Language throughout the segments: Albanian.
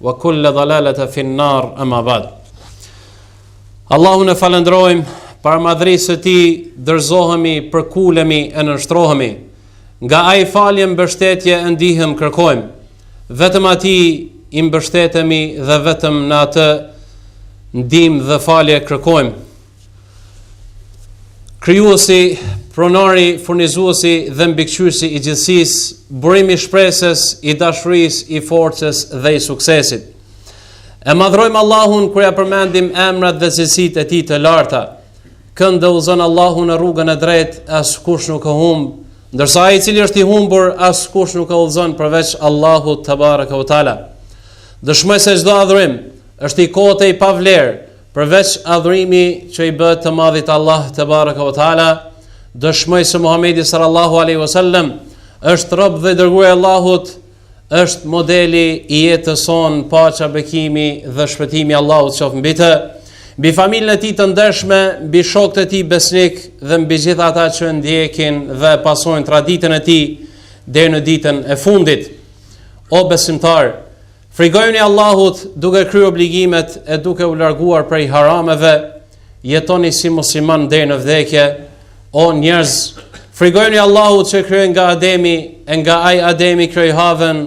Wa kullu dhalalatin fin nar amma ba'd. Allahun e falënderojmë para madhërisë së tij, dorëzohemi, përkulemi e nënshtrohemi. Nga ai falje mbështetje, ndihmë kërkojmë. Vetëm atij i mbështetemi dhe vetëm në atë ndihmë dhe falje kërkojmë. Krijuesi, pronari, furnizuesi dhe mbikëqyrësi i gjithësisë, burim i shpresës, i dashurisë, i forcës dhe i suksesit. E madhrojmë Allahun kur ia përmendim emrat dhe cilësitë e tij të larta. Kënd e udhëzon Allahu në rrugën e drejtë, askush nuk e humb, ndërsa ai i cili është i humbur, askush nuk e udhëzon përveç Allahut te bareka u taala. Dëshmoj se çdo adhurim është i kotë i pavlerë, Përveç adhurimit që i bëhet të Madhit Allah te baraka ve teala, dëshmoj se Muhamedi sallallahu alaihi wasallam është rob dhe i dërguar i Allahut, është modeli i jetës sonë, paqja, bekimi dhe shpëtimi i Allahut qoftë mbi të, mbi familjen e tij të ndershme, mbi shokët e tij besnikë dhe mbi gjithë ata që ndjekin dhe pasojnë traditën e tij deri në ditën e fundit. O besimtarë, Frigojuni Allahut duke kryer obligimet e duke u larguar prej harameve, jetoni si muslimanë deri në vdekje. O njerëz, frigojuni Allahut që krijoi nga Ademi, e nga ai Ademi krijoi Havën,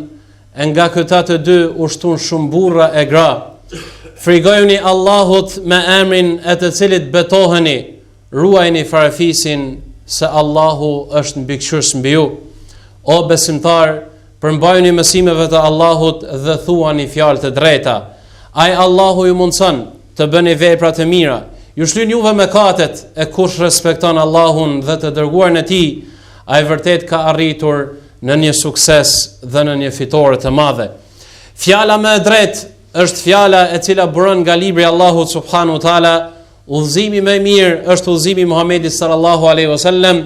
e nga këta të dy u shtun shumë burra e gra. Frigojuni Allahut me emrin e të cilit betoheni, ruajni farafisin se Allahu është mbikëqyrës mbi ju. O besimtarë, Përmbajuni mësimeve të Allahut dhe thuani fjalë të drejta. Ai Allahu ju mundëson të bëni vepra të mira. Ju shlyn juve mëkatet e kush respekton Allahun dhe të dërguarin e tij, ai vërtet ka arritur në një sukses dhe në një fitore të madhe. Fjala më e drejtë është fjala e cila buron nga libri i Allahut subhanahu wa taala Udhëzimi më i mirë është udhëzimi i Muhamedit sallallahu alaihi wasallam,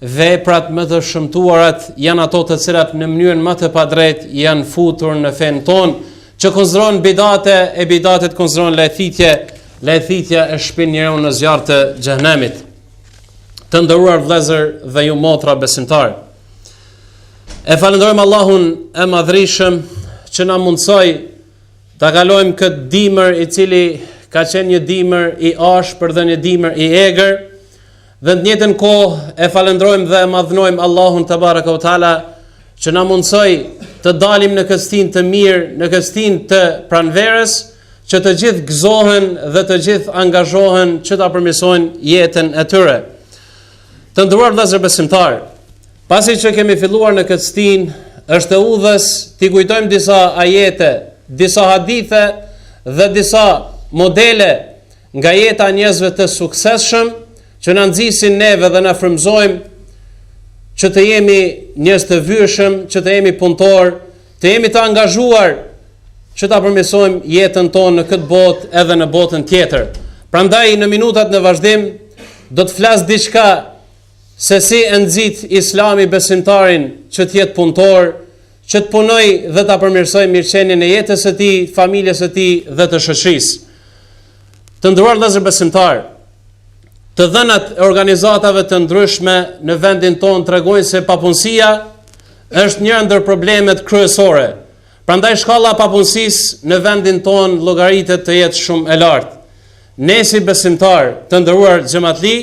veprat më të shëmtuarat janë ato të cilat në mënyrën më të padrejtë janë futur në fenë tonë, që konsiderohen bidate e bidatet konsiderohen lajthitje, lajthitja e shpin njeriun në zjarr të xhehnemit. Të nderuar vëllezër dhe ju motra besimtarë. E falënderojmë Allahun e Madhrishëm që na mundësoi Ta kalojmë këtë dimër i cili ka qenë një dimër i ashpër dhe një dimër i egër dhe në të njëjtën kohë e falënderojmë dhe e madhnojmë Allahun te bareku teala që na mundësoi të dalim në këtë stinë të mirë, në këtë stinë të pranverës, që të gjithë gëzohen dhe të gjithë angazhohen që ta përmirësojnë jetën e tyre. Të nderuar vëllezër besimtarë, Pasi që kemi filluar në këtë stinë, është e udhës t'i kujtojmë disa ajete, disa hadithe dhe disa modele nga jeta e njerëzve të suksesshëm që na nxisin neve dhe na frymëzojnë që të jemi njerëz të vyeshëm, që të jemi punëtorë, të jemi të angazhuar që ta përmirësojmë jetën tonë në këtë botë edhe në botën tjetër. Prandaj në minutat në vazhdim, do të flas diçka Se si e nxit Islami besimtarin që të jetë punëtor, që të punojë dhe ta përmirësojë mirëqenien e jetës së tij, familjes së tij dhe të shoqërisë. Të nderuar vëllezër besimtarë, të dhënat e organizatave të ndryshme në vendin tonë tregojnë se papunësia është njëra ndër problemet kryesore. Prandaj shkalla e papunësisë në vendin tonë llogaritet të jetë shumë e lartë. Ne si besimtarë të nderuar xhematli,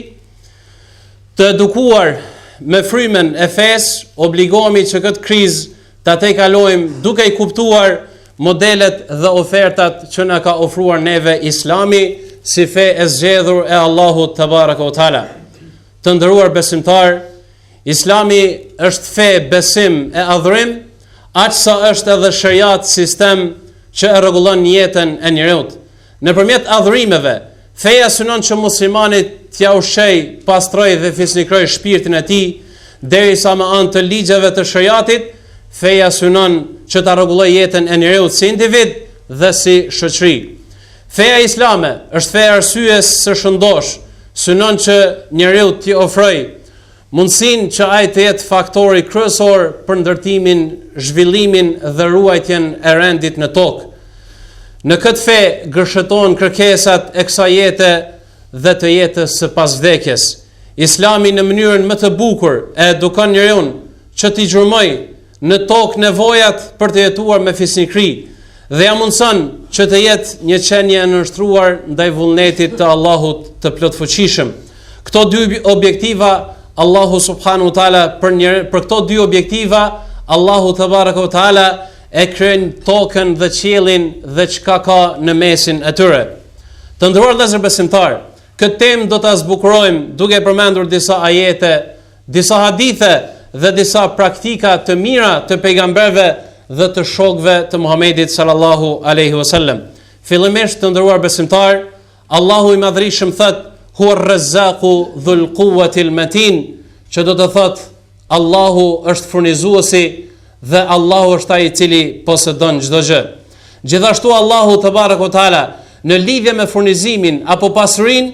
Të edukuar me frymën e fesë, obligohemi që këtë krizë ta tejkalojmë duke i kuptuar modelet dhe ofertat që na ka ofruar neve Islami si fe e zgjedhur e Allahut tebareke ue teala. Të nderuar besimtarë, Islami është fe, besim e adhurim, aq sa është edhe sheriat sistem që e rregullon jetën e njeriut. Nëpërmjet adhurimeve, feja synon që muslimanit t'ia ushqejë, pastrojë dhe fisnikërojë shpirtin e tij, derisa me anë të ligjeve të sheriatit, feja synon që ta rregullojë jetën e njeriut si individ dhe si shoqëri. Feja islame është fe e arsyes së shëndoshë, synon që njeriut t'i ofrojë Mundësinë që ai të jetë faktori kryesor për ndërtimin, zhvillimin dhe ruajtjen e rendit në tokë. Në këtë fe gërshetohen kërkesat e kësaj jete dhe të jetës së pasvdekjes. Islami në mënyrën më të bukur e edukon njeriun që t'i gjurmojë në tokë nevojat për të jetuar me fisnikëri dhe ia mundëson që të jetë një qenie e nënshtruar ndaj vullnetit të Allahut të plotfuqishëm. Këto dy objektiva, Allahu subhanehu ue teala, për, një, për këto dy objektiva, Allahu tebareke ue teala, e krijon tokën dhe qiellin dhe çka ka në mesin e tyre. Të nderuar vëllezër besimtarë, këtë temë do ta zbukurojmë duke përmendur disa ajete Disa hadithe dhe disa praktika të mira të pejgamberëve dhe të shokëve të Muhamedit sallallahu alaihi wasallam. Fillimisht të nderuar besimtarë, Allahu i Madhërishëm thotë: "Huwa ar-Razzaqu dhul quwwatil matin", që do të thotë Allahu është furnizuesi dhe Allahu është ai i cili posedon çdo gjë. Gjithashtu Allahu tebareke ue teala në lidhje me furnizimin apo pasurinë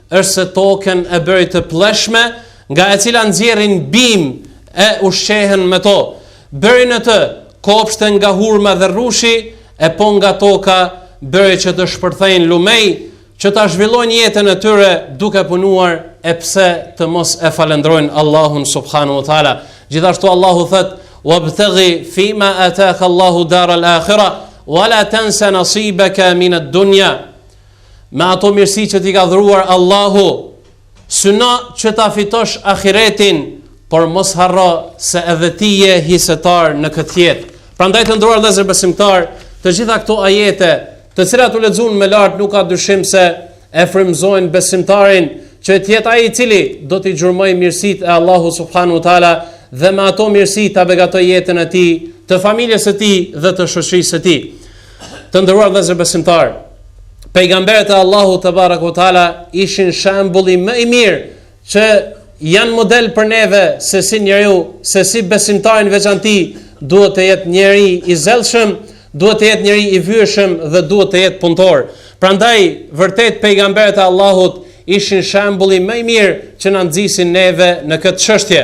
është se tokën e bëri të plleshme, nga e cila nxjerrin bimë e ushqehen me to. Bëri në të kopshte nga hurma dhe rrushi, e po nga toka bëri që të shpërthejnë lumej, që ta zhvillojnë jetën e tyre duke punuar e pse të mos e falënderojnë Allahun subhanahu wa ta'ala. Gjithashtu Allahu thotë, wa btaghi fima ataka Allahu dara al-akhira, wa la tensa nasibeke mined dunja. me ato mirësi që t'i ka dhuruar Allahu, syna që ta fitosh ahiretin, por mos harro se edhe ti je hisetar në këtë jetë. Prandaj të nderuar vëllezër besimtarë, të gjitha këto ajete, të cilat u lexuan më lart nuk ka dyshim se e frymëzojnë besimtarin, që të jetë ai i cili do t'i gjurmojë mirësitë e Allahu Subhanahu wa Ta'ala dhe me ato mirësi ta begatojë jetën e tij, të familjes së tij dhe të shoqërisë së tij. Të nderuar vëllezër besimtarë, pejgamberet e Allahut tebareke we teala ishin shembulli më i mirë që janë model për neve se si njeriu, se si besimtari në veçanti duhet të jetë njeri i zellshëm, duhet të jetë njeri i vyeshëm dhe duhet të jetë punëtor. Prandaj vërtet pejgamberët e Allahut ishin shembulli më i mirë që na nxisin neve në këtë çështje.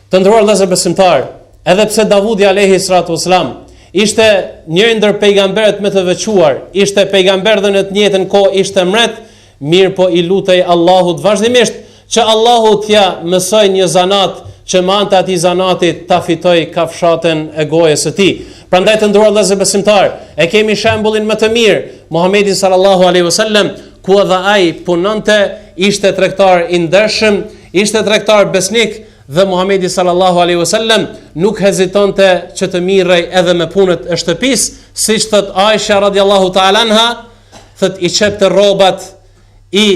Të nderuar vëllezër besimtarë, edhe pse Davudi alejhi salatu wes selam ishte njëri ndër pejgamberët më të veçuar, ishte pejgamber dhe në të njëjtën kohë ishte mret, mirëpo i lutej Allahut vazhdimisht, që Allahu t'ia mësojë një zanat, që me anë të atij zanati ta fitojë kafshatën e gojës së tij. Prandaj të nderuar vëllezër besimtarë, e kemi shembullin më të mirë, Muhammedin sallallahu aleyhi we sallem, ku edhe ai punonte ishte tregtar i ndershëm, Ishte tregtar besnik dhe Muhamedi sallallahu alaihi wasallam nuk hezitonte që të mirrej edhe me punët e shtëpisë, siç thotë Aisha radhiyallahu ta'ala anha, thotë i qepte rrobat, i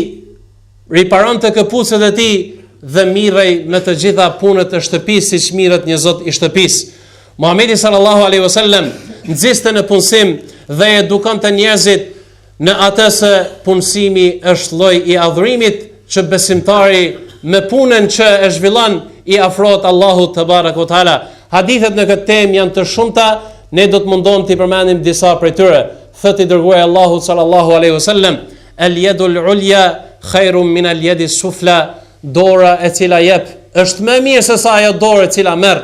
riparonte këpucët e tij dhe mirrej me të gjitha punët e shtëpisë siç mirret një zot i shtëpisë. Muhamedi sallallahu alaihi wasallam nxiste në punësim dhe i edukonte njerëzit në atë se punësimi është lloj i adhurimit që besimtari me punën që e zhvillon i afrohet Allahut tebareke we teala. Hadithet në këtë temë janë të shumta, ne do të mundohemi t'i përmendim disa prej tyre. Thotë i dërguari i Allahut sallallahu alaihi wasallam, "El yadul ulya khairun min al yadi sufla", dora e cila jep është më e mirë se sa ajo dorë e cila merr.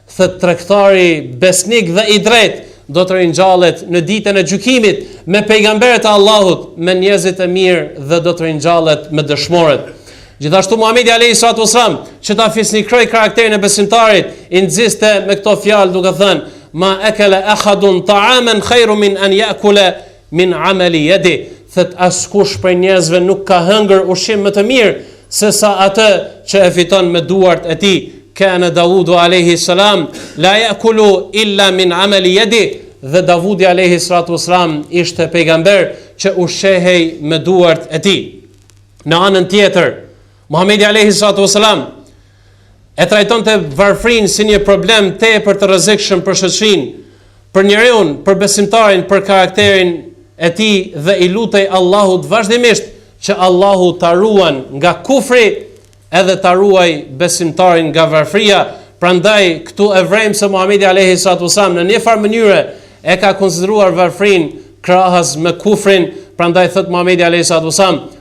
Thotë tregtari besnik dhe i drejtë, do të ringjallet në ditën e gjykimit me pejgamberët e Allahut, me njerëzit e mirë dhe do të ringjallet me dëshmorët. Gjithashtu Muhamedi alayhi salatu wasallam që ta fisnikërojë karakterin e besimtarit, i nxiste me këto fjalë duke thënë: "Ma akala ahadun ta'aman khairun min an ya'kula Min amali yadi, thotë askush prej njerëzve nuk ka hëngër ushqim më të mirë se sa atë që e fiton me duart e tij. Kana Daudu alejhi selam la ya'kulu illa min amali yadi, dhe Davudi alejhi salatu wassalam ishte pejgamber që ushqehej me duart e tij. Në anën tjetër, Muhamedi alayhi salatu wasalam e trajtonte varfrinë si një problem tepër të rrezikshëm për shoqërinë, për njeriun, për besimtarin, për karakterin e tij dhe i lutej Allahut vazhdimisht që Allahu ta ruan nga kufri edhe ta ruajë besimtarin nga varfria, prandaj këtu e vrejmë se Muhamedi alayhi salatu wasalam në një farë mënyre e ka konsideruar varfrinë krahas me kufrin, prandaj thotë Muhamedi alayhi salatu wasalam,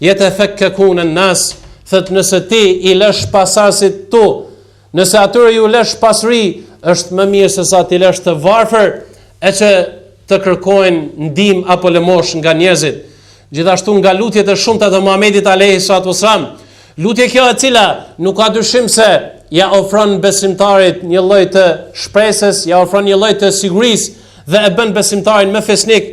Jetekeffefunen nas, thotë nëse ti i lësh pasardhësit tu, nëse atyre iu lësh pasuri, është më mirë sesa t'i lësh të varfër, e që të kërkojnë ndihmë apo lëmoshë nga njerëzit. Gjithashtu nga lutjet e shumta të Muhammedit alejhi salatu wassalam, lutje kjo e cila nuk ka dyshim se ia ofron besimtarit një lloj të shpresës, ia ofron një lloj të sigurisë dhe e bën besimtarin më fisnik,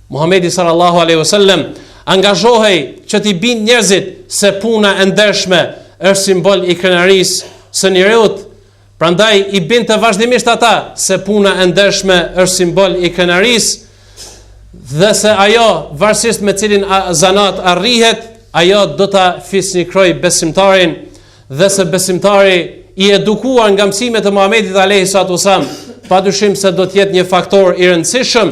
Muhamedi sallallahu alaihi wasallam angazhohej që t'i bindë njerëzit se puna e ndershme është simbol i krenarisë së njeriut. Prandaj i bindte vazhdimisht ata se puna e ndershme është simbol i krenarisë dhe se ajo varësisht me cilin zanat arrihet, ajo do ta fisnikërojë besimtarin dhe se besimtari i edukuar nga mësimet e Muhamedit alayhi salatu wasallam, padyshim se do të jetë një faktor i rëndësishëm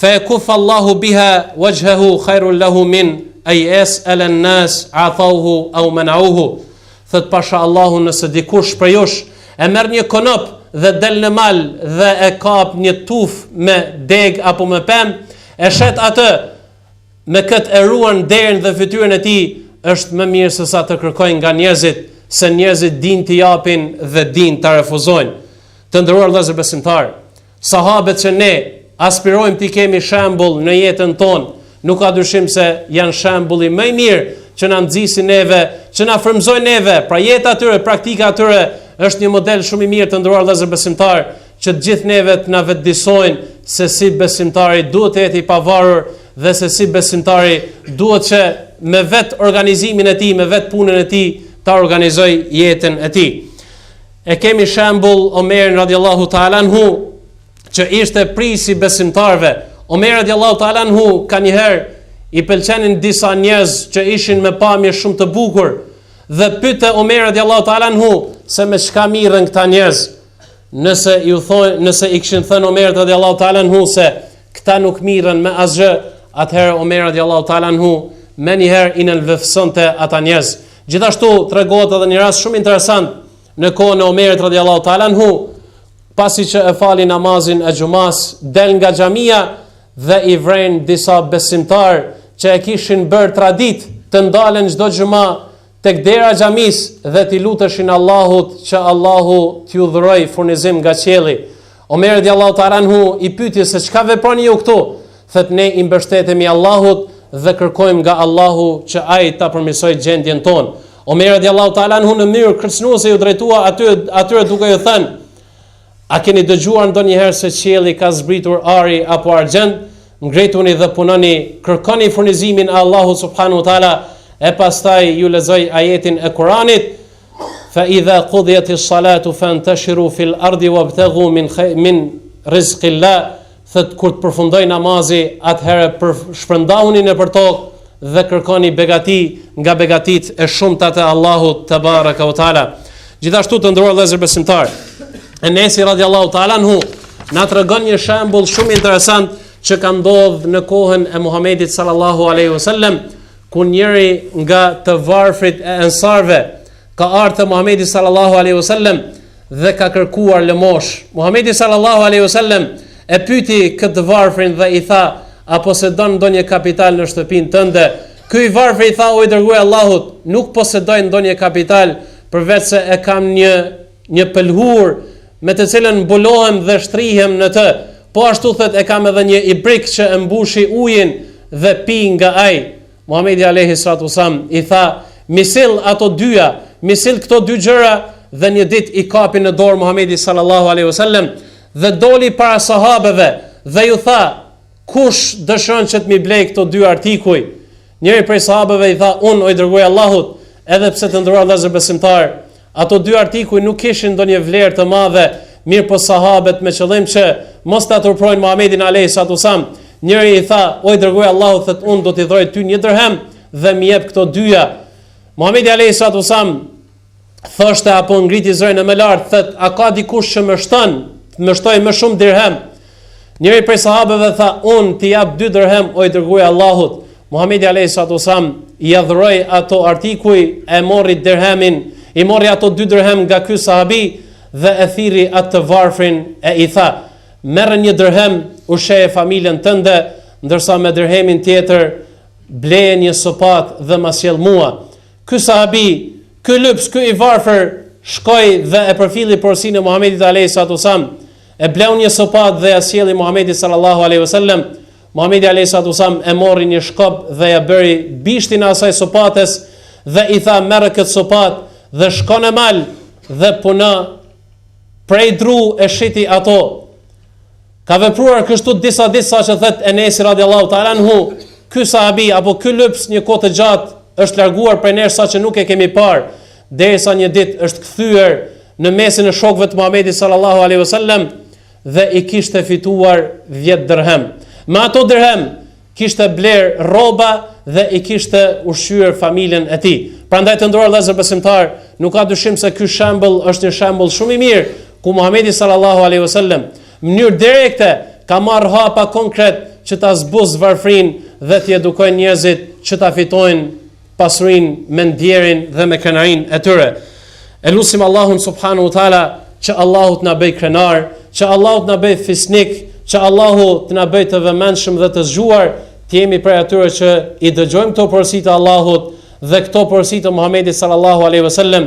Feyekuffe Allahu biha wajhehu khairul lehu min en yes'elen nas atauhu au menauhu. Thotë pasha Allahu nëse dikush prej jush e merr një konop dhe del në mal dhe e kap një tufë me degë apo me pemë, e shet atë me këtë e ruan nderin dhe fytyrën e tij, është më mirë sesa të kërkojnë nga njerëzit, se njerëzit dinë të japin dhe dinë të refuzojnë. Të nderuar vëllezër besimtarë, Sahabet që ne aspirojmë t'i kemi shembull në jetën tonë, nuk ka dyshim se janë shembulli më i mirë që na nxisin neve, që na frymëzojnë neve, pra jeta e tyre, praktika e tyre është një model shumë i mirë të nderuar vëllezër besimtarë, që të gjithë neve të na vetëdijesojnë se si besimtari duhet të jetë i pavarur dhe se si besimtari duhet që me vetorganizimin e tij, me vetë punën e tij ta organizojë jetën e tij. E kemi shembull Omerin radiallahu ta'ala anhu, që ishte prijësi i besimtarëve. Omer radiallahu ta'ala anhu, kanjëherë i pëlqenin disa njerëz që ishin me pamje shumë të bukur, dhe pyte Omer radiallahu ta'ala anhu, se me çka mirren këta njerëz, nëse i, thoj, nëse i kishin thënë Omerit radiallahu ta'ala anhu, se këta nuk mirren me asgjë, atëherë Omer radiallahu ta'ala anhu, menjëherë i nënvleftësonte ata njerëz. Gjithashtu tregohet edhe një rast shumë interesant në kohën e Omerit radhiyallahu ta'ala anhu, pasi që e fali namazin e xhumasë, del nga xhamia dhe i vëren disa besimtarë që e kishin bërë traditë të ndalen çdo xhuma tek dera e xhamisë dhe t'i luteshin Allahut që Allahu t'iu dhurojë furnizim nga qielli. Omer radiallahu ta'ala anhu i pyeti se çka veproni ju këtu? Thotë ne i mbështetemi Allahut dhe kërkojmë nga Allahu që ai ta përmirësojë gjendjen tonë. Omer radiallahu ta'ala anhu në mënyrë kërcënuese iu drejtua aty atyre duke iu thënë: A keni dëgjuar ndonjëherë se qielli ka zbritur ari apo argjend? Ngrituni dhe punoni, kërkoni furnizimin e Allahut subhanahu wa ta'ala e pastaj iu lexoi ajetin e Kuranit. Fa idha qudiyat as-salatu fantashiru fil ardi wabtaghu min min rizqillah thotë kur të përfundojë namazi atëherë për shpërndahuni nëpër tokë dhe kërkoni begati nga begatitë e shumta të Allahut tebaraka wa taala gjithashtu të nderuar vëllezër besimtarë Enesi radiallahu ta'ala anhu, na tregon një shembul shumë interesant që ka ndodhë në kohën e Muhammedit sallallahu aleyhu sallem, ku njëri nga të varfrit e ensarëve ka ardhë te Muhamedi sallallahu alaihi wasallam dhe ka kërkuar lëmoshë. Muhamedi sallallahu alaihi wasallam e pyeti këtë varfrin dhe i tha, "A posedon ndonjë kapital në shtëpinë tënde?" Ky i varfri i tha, "O i dërguar i Allahut, nuk posedoj ndonjë kapital, përveçse e kam një Një pëlhurë me të cilën mbulohem dhe shtrihem në të. Po ashtu thotë e kam edhe një ibrik që e mbushi ujin dhe pi nga ai. Muhamedi alayhi salatu wasalam i tha, "M'i sill ato dyja, m'i sill këto dy gjëra" dhe një ditë i kapi në dorë Muhamedi sallallahu alaihi wasallam dhe doli para sahabeve dhe iu tha, Kush dëshiron që të m'i blejë këto dy artikuj? Njëri prej sahabeve i tha, unë o i dërguar i Allahut, edhe pse të nderuar vëllezër besimtarë, ato dy artikuj nuk kishin ndonjë vlerë të madhe, mirëpo sahabët me qëllim që mos ta turpërojnë Muhammedin alejhi salatu wasalam, njëri i tha, o i dërguar i Allahut, thotë unë do t'i dhuroj ty një dërhem dhe m'i jep këto dyja. Muhammedi alejhi salatu wasalam thoshte apo ngriti zërin më lartë, thët, a ka dikush që më shton, më shtoi më shumë dirhem? Njëri prej sahabeve tha, unë t'i jap dy dirhem o i dërguari i Allahut. Muhamedi alayhi salatu wasalam ia dhuroi ato artikuj e morri dirhemin, i morri ato dy dirhem nga ky sahabi dhe e thirri atë të varfrin e i tha, merr një dirhem ushqeje familjen tënde, ndërsa me dirhemin tjetër bleje një sopatë dhe ma sjell mua. Ky sahabi, ky lyps, ky i varfër, shkoi dhe e përfilli porosinë e Muhamedit alejhi salatu selam, e bleu një sopatë dhe ia sjelli Muhamedit sallallahu alejhi wasallam. Muhamedi alejhi salatu selam e morri një shkop dhe ia bëri bishtin asaj sopates dhe i tha merr këtë sopatë dhe shko në mal dhe puno prej dru e shiti ato. Ka vepruar kështu disa ditë sa që thëtë Enesi radiallahu ta'ala anhu, ky sahabi apo ky lyps një kohë të gjatë është larguar prej nesh sa që nuk e kemi parë, derisa një ditë është kthyer në mesin e shokëve të Muhamedit sallallahu aleyhi sallem dhe i kishte fituar 10 dërhem. Me ato dërhem, kishte blerë rroba dhe i kishte ushqyer familjen e tij. Prandaj të nderuar vëllezër besimtarë, nuk ka dyshim se ky shembull është një shembull shumë i mirë ku Muhamedi sallallahu alaihi wasallam në mënyrë direkte ka marrë hapa konkretë që ta zbusë varfërinë dhe t'i edukojnë njerëzit që ta fitojnë pasurinë me nderin dhe me krenarinë e tyre. E lusim Allahun subhanahu wa taala që Allahu të na bëjë krenarë, që Allahu të na bëjë fisnikë, që Allahu të na bëjë të vëmendshëm dhe të zgjuar, të jemi prej atyre që i dëgjojmë këto porosi të Allahut dhe këto porosi të Muhamedit sallallahu alaihi wasallam.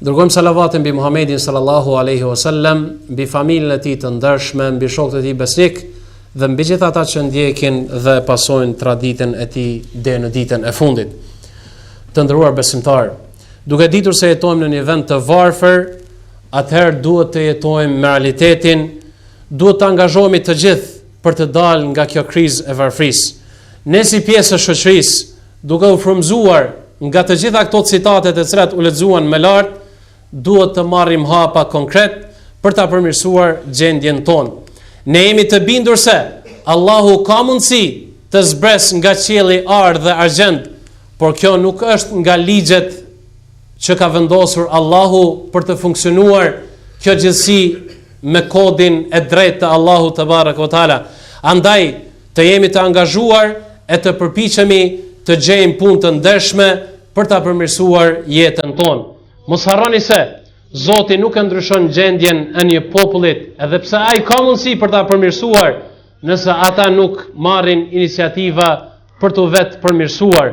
Dërgojmë salavatin mbi Muhamedin sallallahu alaihi wasallam, mbi familjen e tij të ndershme, mbi shokët e tij besnikë dhe mbi gjithë ata që ndjekin dhe pasojnë traditën e tij deri në ditën e fundit. Të nderuar besimtarë, duke ditur se jetojmë në një vend të varfër, atëherë duhet të jetojmë me realitetin, duhet të angazhohemi të gjithë për të dalë nga kjo krizë e varfërisë. Ne si pjesë e shoqërisë Duke u frymëzuar nga të gjitha këto citate të cilat u lexuan më lart, duhet të marrim hapa konkretë për ta përmirësuar gjendjen tonë. Ne jemi të bindur se Allahu ka mundësi të zbresë nga qielli ar dhe argjend, por kjo nuk është nga ligjet që ka vendosur Allahu për të funksionuar kjo gjithësi me kodin e drejtë të Allahu tebareke ue teala. Andaj, Të jemi të angazhuar e të përpiqemi të gjejmë punë të ndershme për ta përmirësuar jetën tonë. Mos harroni se Zoti nuk e ndryshon gjendjen e një popullit, edhe pse ai ka mundësi për ta përmirësuar, nëse ata nuk marrin iniciativa për t'u vetëpërmirësuar.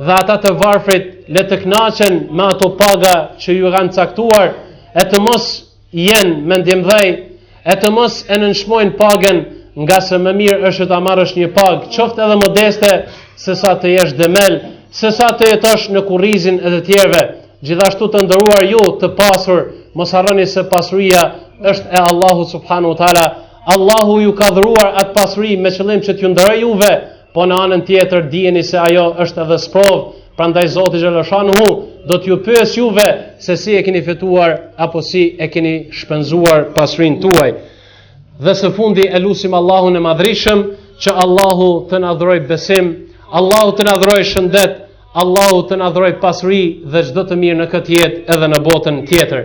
dhe ata të varfrit le të kënaqen me ato paga që ju kanë caktuar e të mos jenë mendjemëdhenj e të mos e nënçmojnë pagën ngase më mirë është që ta marrësh një pagë qoftë edhe modeste sesa të jesh dembel sesa të jetosh në kurrizin e të tjerëve gjithashtu të nderuar ju të pasur mos harroni se pasuria është e Allahu subhanahu wa taala Allahu ju ka dhuruar atë pasuri me qëllim që t'ju nderojë juve Po në anën tjetër dijeni se ajo është edhe sprovë, prandaj Zoti xheleshanuhu do t'ju pyesë juve se si e keni fituar apo si e keni shpenzuar pasurinë tuaj. Dhe së fundi e lusim Allahun e Madhërishëm që Allahu të na dhurojë besim, Allahu të na dhurojë shëndet, Allahu të na dhurojë pasuri dhe çdo të mirë në këtë jetë edhe në botën tjetër.